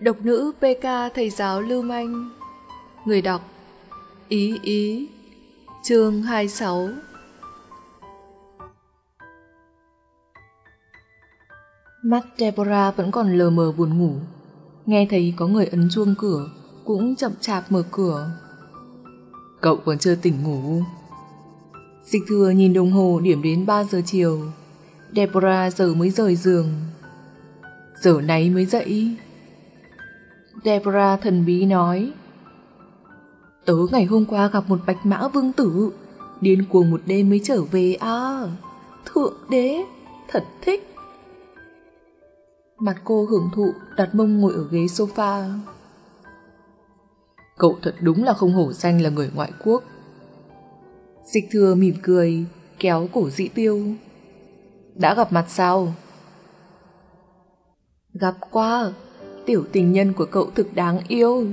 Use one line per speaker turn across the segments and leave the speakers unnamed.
Độc nữ PK thầy giáo Lưu Manh. Người đọc Ý Ý Chương 26 Mắt Deborah vẫn còn lờ mờ buồn ngủ. Nghe thấy có người ấn chuông cửa Cũng chậm chạp mở cửa. Cậu còn chưa tỉnh ngủ. Dịch thừa nhìn đồng hồ điểm đến 3 giờ chiều. Deborah giờ mới rời giường. Giờ này mới dậy Deborah thần bí nói, Tớ ngày hôm qua gặp một bạch mã vương tử, Điên cuồng một đêm mới trở về à. Thượng đế, Thật thích. Mặt cô hưởng thụ, đặt mông ngồi ở ghế sofa. Cậu thật đúng là không hổ danh là người ngoại quốc. Dịch thừa mỉm cười, Kéo cổ dĩ tiêu. Đã gặp mặt sao? Gặp qua. Tiểu tình nhân của cậu thực đáng yêu.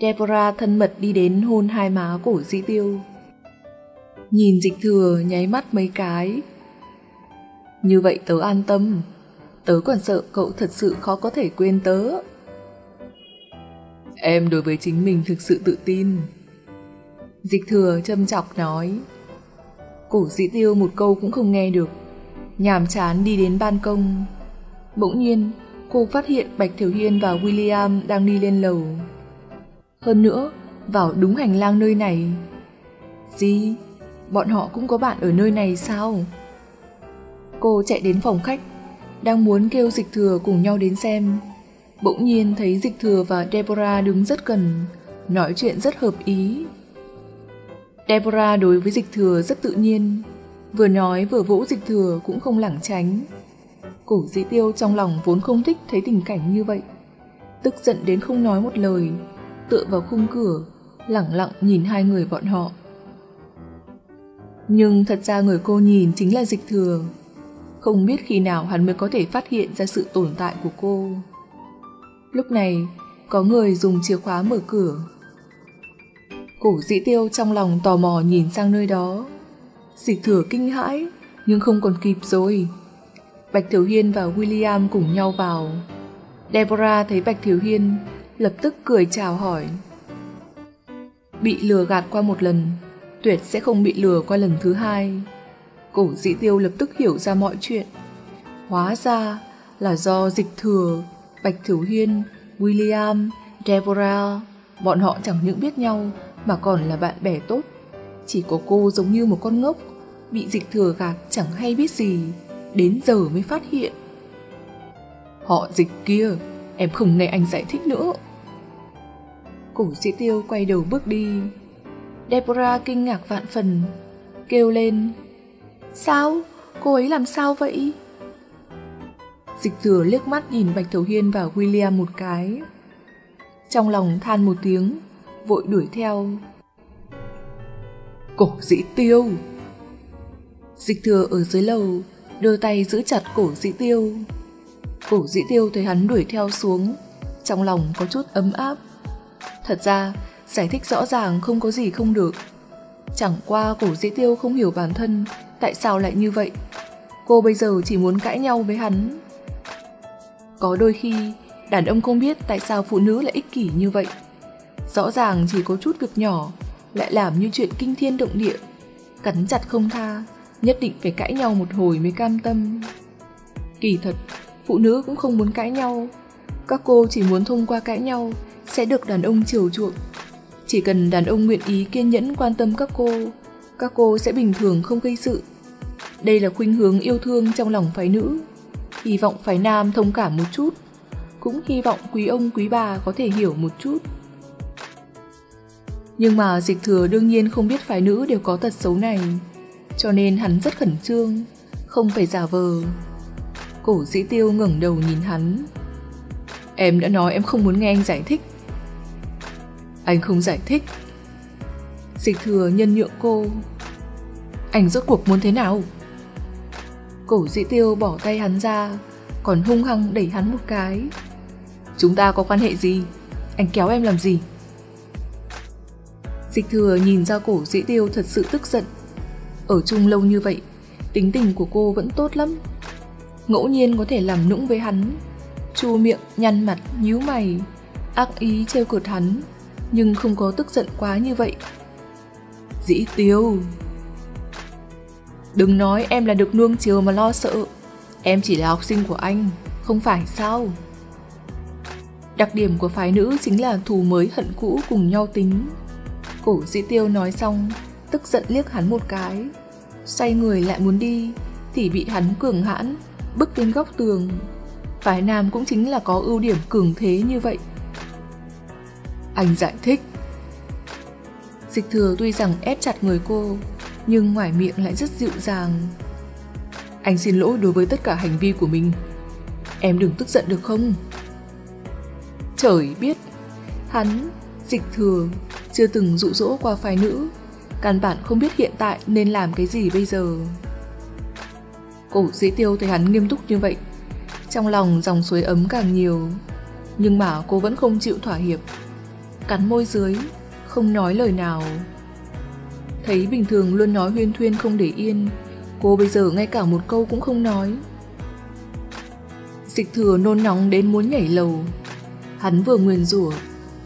Deborah thân mật đi đến hôn hai má cổ dĩ tiêu. Nhìn dịch thừa nháy mắt mấy cái. Như vậy tớ an tâm. Tớ còn sợ cậu thật sự khó có thể quên tớ. Em đối với chính mình thực sự tự tin. Dịch thừa châm chọc nói. Cổ dĩ tiêu một câu cũng không nghe được. Nhàm chán đi đến ban công. Bỗng nhiên cô phát hiện Bạch Thiểu Hiên và William đang đi lên lầu Hơn nữa, Vào đúng hành lang nơi này Gì? Bọn họ cũng có bạn ở nơi này sao? Cô chạy đến phòng khách, Đang muốn kêu dịch thừa cùng nhau đến xem Bỗng nhiên thấy dịch thừa và Deborah đứng rất gần, Nói chuyện rất hợp ý Deborah đối với dịch thừa rất tự nhiên, Vừa nói vừa vỗ dịch thừa cũng không lảng tránh Cổ dĩ tiêu trong lòng vốn không thích thấy tình cảnh như vậy. Tức giận đến không nói một lời, Tựa vào khung cửa Lặng lặng nhìn hai người bọn họ. Nhưng thật ra người cô nhìn chính là dịch thừa. Không biết khi nào hắn mới có thể phát hiện ra sự tồn tại của cô. Lúc này, Có người dùng chìa khóa mở cửa. Cổ dĩ tiêu trong lòng tò mò nhìn sang nơi đó. Dịch thừa kinh hãi, Nhưng không còn kịp rồi. Bạch thiếu Hiên và William cùng nhau vào. Deborah thấy Bạch thiếu Hiên Lập tức cười chào hỏi. Bị lừa gạt qua một lần Tuyệt sẽ không bị lừa qua lần thứ hai. Cổ dĩ tiêu lập tức hiểu ra mọi chuyện. Hóa ra là do dịch thừa Bạch thiếu Hiên, William, Deborah Bọn họ chẳng những biết nhau mà còn là bạn bè tốt. Chỉ có cô giống như một con ngốc, bị dịch thừa gạt chẳng hay biết gì, đến giờ mới phát hiện. Họ dịch kia, em không nghe anh giải thích nữa. Cổ sĩ tiêu quay đầu bước đi. Deborah kinh ngạc vạn phần, kêu lên. Sao? Cô ấy làm sao vậy? Dịch thừa liếc mắt nhìn Bạch Thầu Hiên và William một cái. Trong lòng than một tiếng, vội đuổi theo. Cổ dĩ tiêu! Dịch thừa ở dưới lầu, đưa tay giữ chặt cổ dĩ tiêu. Cổ dĩ tiêu thấy hắn đuổi theo xuống, trong lòng có chút ấm áp. Thật ra, giải thích rõ ràng không có gì không được. Chẳng qua cổ dĩ tiêu không hiểu bản thân tại sao lại như vậy. Cô bây giờ chỉ muốn cãi nhau với hắn. Có đôi khi, đàn ông không biết tại sao phụ nữ lại ích kỷ như vậy. Rõ ràng chỉ có chút việc nhỏ, lại làm như chuyện kinh thiên động địa. Cắn chặt không tha, nhất định phải cãi nhau một hồi mới cam tâm. Kỳ thật, phụ nữ cũng không muốn cãi nhau. Các cô chỉ muốn thông qua cãi nhau sẽ được đàn ông chiều chuộng. Chỉ cần đàn ông nguyện ý kiên nhẫn quan tâm các cô, các cô sẽ bình thường không gây sự. Đây là khuynh hướng yêu thương trong lòng phái nữ. Hy vọng phái nam thông cảm một chút. Cũng hy vọng quý ông quý bà có thể hiểu một chút. Nhưng mà dịch thừa đương nhiên không biết phái nữ đều có tật xấu này, cho nên hắn rất khẩn trương, không phải giả vờ. Cổ dĩ tiêu ngẩng đầu nhìn hắn. Em đã nói em không muốn nghe anh giải thích. Anh không giải thích. Dịch thừa nhân nhượng cô. Anh rốt cuộc muốn thế nào? Cổ dĩ tiêu bỏ tay hắn ra, còn hung hăng đẩy hắn một cái. Chúng ta có quan hệ gì? Anh kéo em làm gì? Dịch thừa nhìn ra cổ dĩ tiêu thật sự tức giận. Ở chung lâu như vậy, tính tình của cô vẫn tốt lắm. Ngẫu nhiên có thể làm nũng với hắn. chu miệng, nhăn mặt, nhíu mày, ác ý trêu cợt hắn, nhưng không có tức giận quá như vậy. Dĩ tiêu! Đừng nói em là được nuông chiều mà lo sợ. Em chỉ là học sinh của anh, không phải sao? Đặc điểm của phái nữ chính là thù mới hận cũ cùng nhau tính. Cổ dĩ tiêu nói xong, tức giận liếc hắn một cái. Xoay người lại muốn đi, thì bị hắn cường hãn, bức lên góc tường. Phái nam cũng chính là có ưu điểm cường thế như vậy. Anh giải thích. Dịch thừa tuy rằng ép chặt người cô, nhưng ngoài miệng lại rất dịu dàng. Anh xin lỗi đối với tất cả hành vi của mình. Em đừng tức giận được không? Trời biết, hắn, dịch thừa, chưa từng dụ dỗ qua phái nữ, căn bản không biết hiện tại nên làm cái gì bây giờ. Cổ dĩ tiêu thấy hắn nghiêm túc như vậy, trong lòng dòng suối ấm càng nhiều, nhưng mà cô vẫn không chịu thỏa hiệp. Cắn môi dưới, không nói lời nào. Thấy bình thường luôn nói huyên thuyên không để yên, cô bây giờ ngay cả một câu cũng không nói. Dịch thừa nôn nóng đến muốn nhảy lầu. Hắn vừa nguyền rủa,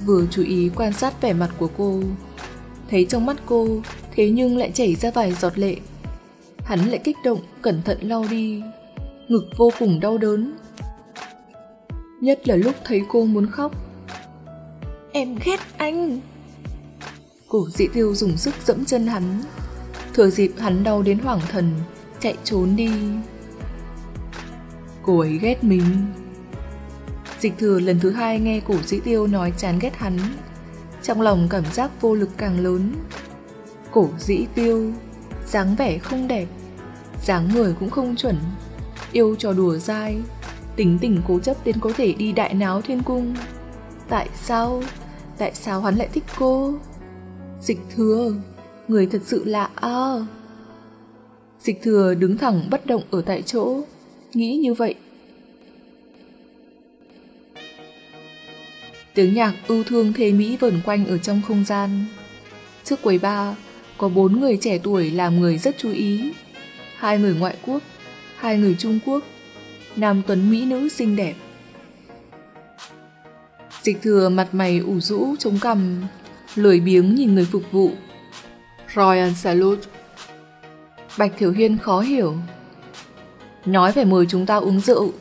vừa chú ý quan sát vẻ mặt của cô. Thấy trong mắt cô, thế nhưng lại chảy ra vài giọt lệ. Hắn lại kích động, cẩn thận lau đi. Ngực vô cùng đau đớn. Nhất là lúc thấy cô muốn khóc. Em ghét anh! Cổ dĩ tiêu dùng sức dẫm chân hắn. Thừa dịp hắn đau đến hoảng thần, chạy trốn đi. Cô ấy ghét mình. Dịch thừa lần thứ hai nghe cổ dĩ tiêu nói chán ghét hắn. Trong lòng cảm giác vô lực càng lớn. Cổ dĩ tiêu, dáng vẻ không đẹp, dáng người cũng không chuẩn, yêu trò đùa dai, tính tình cố chấp đến có thể đi đại náo thiên cung. Tại sao? Tại sao hắn lại thích cô? Dịch thừa, người thật sự lạ à. Dịch thừa đứng thẳng bất động ở tại chỗ, nghĩ như vậy. Tiếng nhạc ưu thương thê mỹ vẩn quanh ở trong không gian. Trước quầy ba, có bốn người trẻ tuổi làm người rất chú ý. Hai người ngoại quốc, hai người Trung Quốc, nam tuấn mỹ nữ xinh đẹp. Dịch thừa mặt mày ủ rũ chống cằm, lười biếng nhìn người phục vụ. Royal Salute Bạch Thiểu Hiên khó hiểu. Nói phải mời chúng ta uống rượu,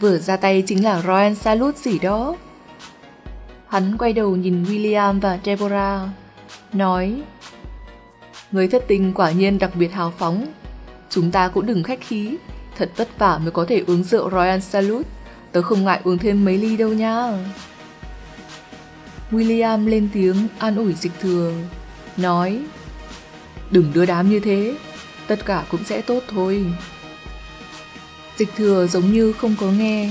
vừa ra tay chính là Royal Salute gì đó. Hắn quay đầu nhìn William và Deborah, nói Người thất tình quả nhiên đặc biệt hào phóng. Chúng ta cũng đừng khách khí, thật vất vả mới có thể uống rượu Royal Salute. Tớ không ngại uống thêm mấy ly đâu nha. William lên tiếng an ủi dịch thừa, nói Đừng đưa đám như thế, tất cả cũng sẽ tốt thôi. Dịch thừa giống như không có nghe,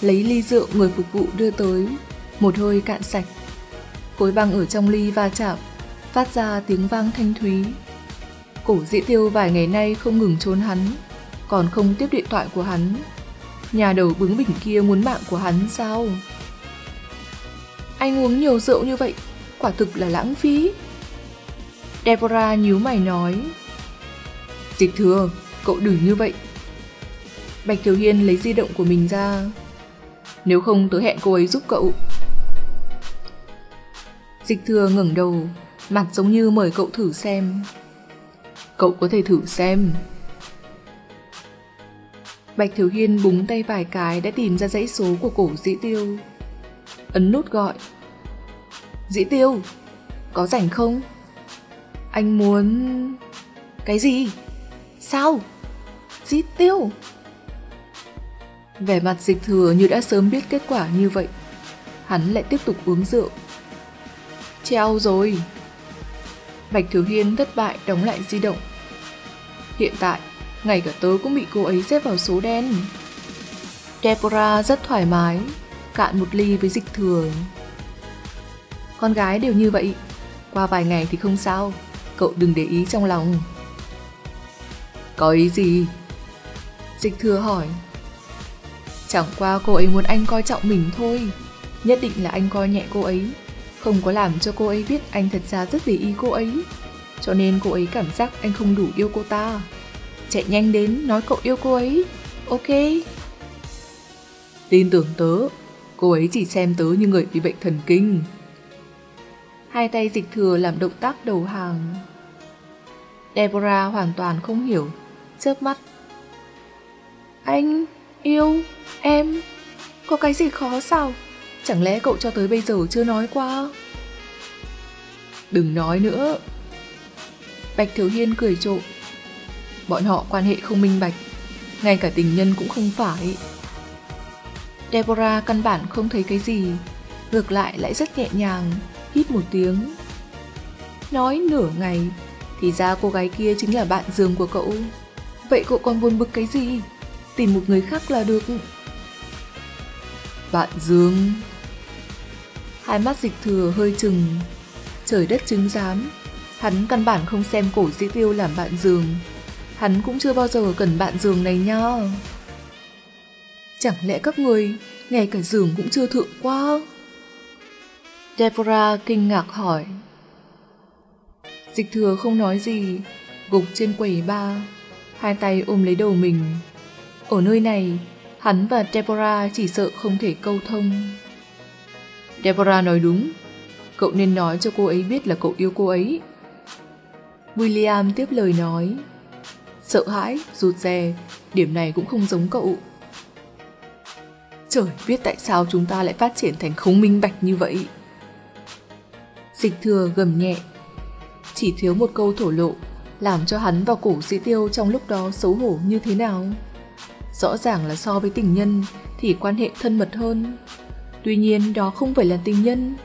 lấy ly rượu người phục vụ đưa tới, một hơi cạn sạch. Khối băng ở trong ly va chạm, phát ra tiếng vang thanh thúy. Cổ dĩ tiêu vài ngày nay không ngừng trốn hắn, còn không tiếp điện thoại của hắn. Nhà đầu bướng bỉnh kia muốn mạng của hắn sao? Anh uống nhiều rượu như vậy, quả thực là lãng phí. Deborah nhíu mày nói. Dịch thừa, cậu đừng như vậy. Bạch Thiếu Hiên lấy di động của mình ra. Nếu không tớ hẹn cô ấy giúp cậu. Dịch thừa ngẩng đầu, mặt giống như mời cậu thử xem. Cậu có thể thử xem. Bạch Thiếu Hiên búng tay vài cái đã tìm ra dãy số của cổ dĩ tiêu. Ấn nút gọi. Dĩ tiêu, có rảnh không? Anh muốn... Cái gì? Sao? Dĩ tiêu? Vẻ mặt dịch thừa như đã sớm biết kết quả như vậy. Hắn lại tiếp tục uống rượu. Treo rồi. Bạch Thiếu Hiên thất bại đóng lại di động. Hiện tại, ngay cả tớ cũng bị cô ấy xếp vào số đen. Deborah rất thoải mái, cạn một ly với dịch thừa. Con gái đều như vậy, qua vài ngày thì không sao, cậu đừng để ý trong lòng. Có ý gì? Dịch thừa hỏi. Chẳng qua cô ấy muốn anh coi trọng mình thôi, nhất định là anh coi nhẹ cô ấy, không có làm cho cô ấy biết anh thật ra rất để ý cô ấy, cho nên cô ấy cảm giác anh không đủ yêu cô ta. Chạy nhanh đến nói cậu yêu cô ấy, ok? Tin tưởng tớ, cô ấy chỉ xem tớ như người bị bệnh thần kinh. Hai tay dịch thừa làm động tác đầu hàng. Deborah hoàn toàn không hiểu, chớp mắt. Anh, yêu, em, có cái gì khó sao? Chẳng lẽ cậu cho tới bây giờ chưa nói qua? Đừng nói nữa. Bạch Thiếu Hiên cười trộm. Bọn họ quan hệ không minh bạch, ngay cả tình nhân cũng không phải. Deborah căn bản không thấy cái gì, ngược lại lại rất nhẹ nhàng, hít một tiếng. Nói nửa ngày, thì ra cô gái kia chính là bạn giường của cậu. Vậy cậu còn buồn bực cái gì? Tìm một người khác là được. Bạn Dương Hai mắt dịch thừa hơi chừng Trời đất chứng giám. Hắn căn bản không xem cổ dĩ tiêu làm bạn giường. Hắn cũng chưa bao giờ cần bạn giường này nha. Chẳng lẽ các người Ngay cả giường cũng chưa thượng qua Deborah kinh ngạc hỏi. Dịch thừa không nói gì, Gục trên quầy ba, Hai tay ôm lấy đầu mình. Ở nơi này, Hắn và Deborah chỉ sợ không thể câu thông. Deborah nói đúng, cậu nên nói cho cô ấy biết là cậu yêu cô ấy. William tiếp lời nói, sợ hãi, rụt rè, điểm này cũng không giống cậu. Trời biết tại sao chúng ta lại phát triển thành không minh bạch như vậy. Dịch thừa gầm nhẹ, chỉ thiếu một câu thổ lộ, làm cho hắn và cổ sĩ tiêu trong lúc đó xấu hổ như thế nào. Rõ ràng là so với tình nhân thì quan hệ thân mật hơn. Tuy nhiên đó không phải là tình nhân,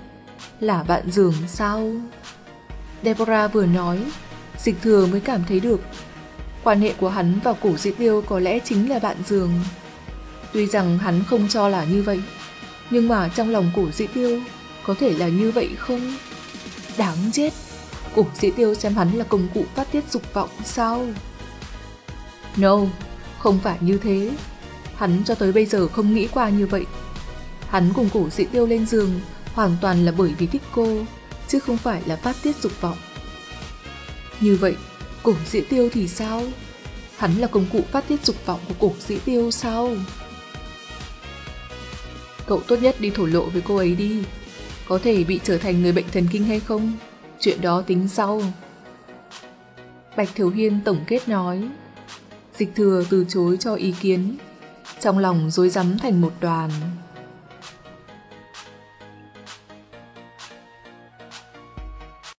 là bạn giường sao? Deborah vừa nói, dịch thừa mới cảm thấy được. Quan hệ của hắn và cổ dị tiêu có lẽ chính là bạn giường. Tuy rằng hắn không cho là như vậy, nhưng mà trong lòng cổ dị tiêu có thể là như vậy không? Đáng chết! Cổ dị tiêu xem hắn là công cụ phát tiết dục vọng sao? No, không phải như thế. Hắn cho tới bây giờ không nghĩ qua như vậy. Hắn cùng cổ dị tiêu lên giường hoàn toàn là bởi vì thích cô, chứ không phải là phát tiết dục vọng. Như vậy, cổ dị tiêu thì sao? Hắn là công cụ phát tiết dục vọng của cổ dị tiêu sao? Cậu tốt nhất đi thổ lộ với cô ấy đi. Có thể bị trở thành người bệnh thần kinh hay không? Chuyện đó tính sau. Bạch thiếu Hiên tổng kết nói. Dịch thừa từ chối cho ý kiến, trong lòng dối rắm thành một đoàn.